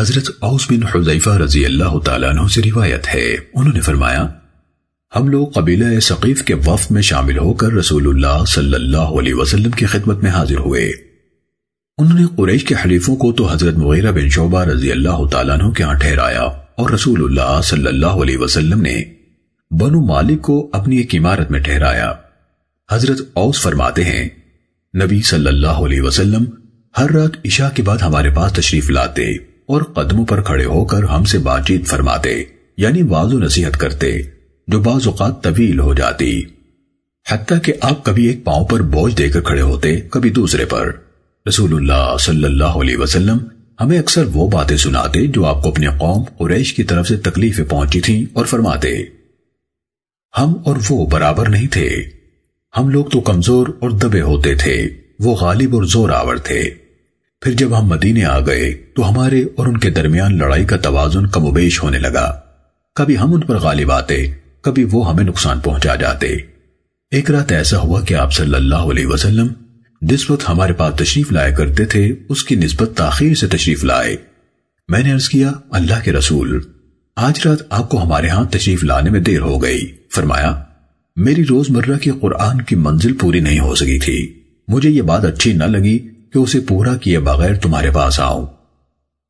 حضرت اوس بن حضیفہ رضی اللہ تعالیٰ عنہ سے روایت ہے۔ انہوں نے فرمایا، ہم لوگ قبیلہ سقیف کے وفد میں شامل ہو کر رسول اللہ صلی اللہ علیہ وسلم کی خدمت میں حاضر ہوئے۔ انہوں نے قریش کے حلیفوں کو تو حضرت مغیرہ بن شعبہ رضی اللہ تعالیٰ عنہ کے ہاں ٹھہرایا اور رسول اللہ صلی اللہ علیہ وسلم نے بنو مالک کو اپنی ایک عمارت میں ٹھہرایا۔ حضرت اوس فرماتے ہیں، نبی صلی اللہ علیہ وسلم ہر رات عشاء کے بعد ہمارے پاس تشریف لاتے۔ اور قدموں پر کھڑے ہو کر ہم سے بات چیت فرماتے یعنی واض و نصیحت کرتے، جو بعض اوقات طویل ہو جاتی۔ حتیٰ کہ آپ کبھی ایک پاؤں پر بوجھ دے کر کھڑے ہوتے، کبھی دوسرے پر۔ رسول اللہ صلی اللہ علیہ وسلم ہمیں اکثر وہ باتیں سناتے جو آپ کو اپنے قوم قریش کی طرف سے تکلیفیں پہنچی تھیں اور فرماتے، ہم اور وہ برابر نہیں تھے۔ ہم لوگ تو کمزور اور دبے ہوتے تھے، وہ غالب اور زور آور تھے۔ پھر جب ہم مدینے آ گئے تو ہمارے اور ان کے درمیان لڑائی کا توازن کم و بیش ہونے لگا۔ کبھی ہم ان پر غالب آتے، کبھی وہ ہمیں نقصان پہنچا جاتے۔ ایک رات ایسا ہوا کہ آپ صلی اللہ علیہ وسلم جس وقت ہمارے پاس تشریف لایا کرتے تھے، اس کی نسبت تاخیر سے تشریف لائے۔ میں نے عرض کیا، اللہ کے رسول، آج رات آپ کو ہمارے ہاں تشریف لانے میں دیر ہو گئی۔ فرمایا، میری روز مرہ کی قرآن کی منزل پوری نہیں ہو سکی تھی۔ مجھے یہ بات اچھی نہ لگی کہ اسے پورا کیے بغیر تمہارے پاس آؤں۔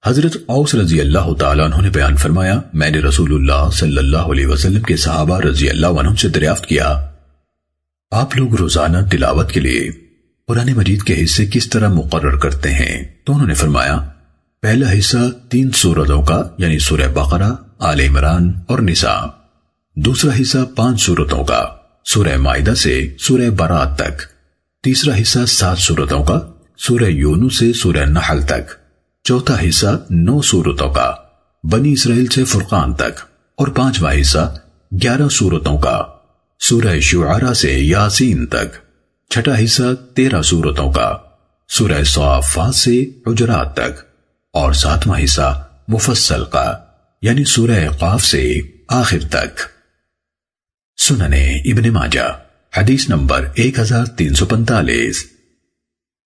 حضرت اوس رضی اللہ تعالیٰ عنہ نے بیان فرمایا، میں نے رسول اللہ صلی اللہ علیہ وسلم کے صحابہ رضی اللہ عنہ سے دریافت کیا۔ آپ لوگ روزانہ تلاوت کے لیے قرآن مجید کے حصے کس طرح مقرر کرتے ہیں؟ تو انہوں نے فرمایا، پہلا حصہ تین سورتوں کا یعنی سورہ بقرہ، آل عمران اور نساء۔ دوسرا حصہ پانچ سورتوں کا، سورہ معدہ سے سورہ برات تک۔ تیسرا حصہ سات سورتوں کا سورہ یونو سے سورہ نحل تک، چوتھا حصہ نو سورتوں کا بنی اسرائیل سے فرقان تک، اور پانچواں حصہ گیارہ سورتوں کا سورہ شعرا سے یاسین تک، چھٹا حصہ تیرہ سورتوں کا سورہ صافات سے حجرات تک، اور ساتواں حصہ مفصل کا یعنی سورہ قاف سے آخر تک۔ سننے ابن ماجہ، حدیث نمبر 1345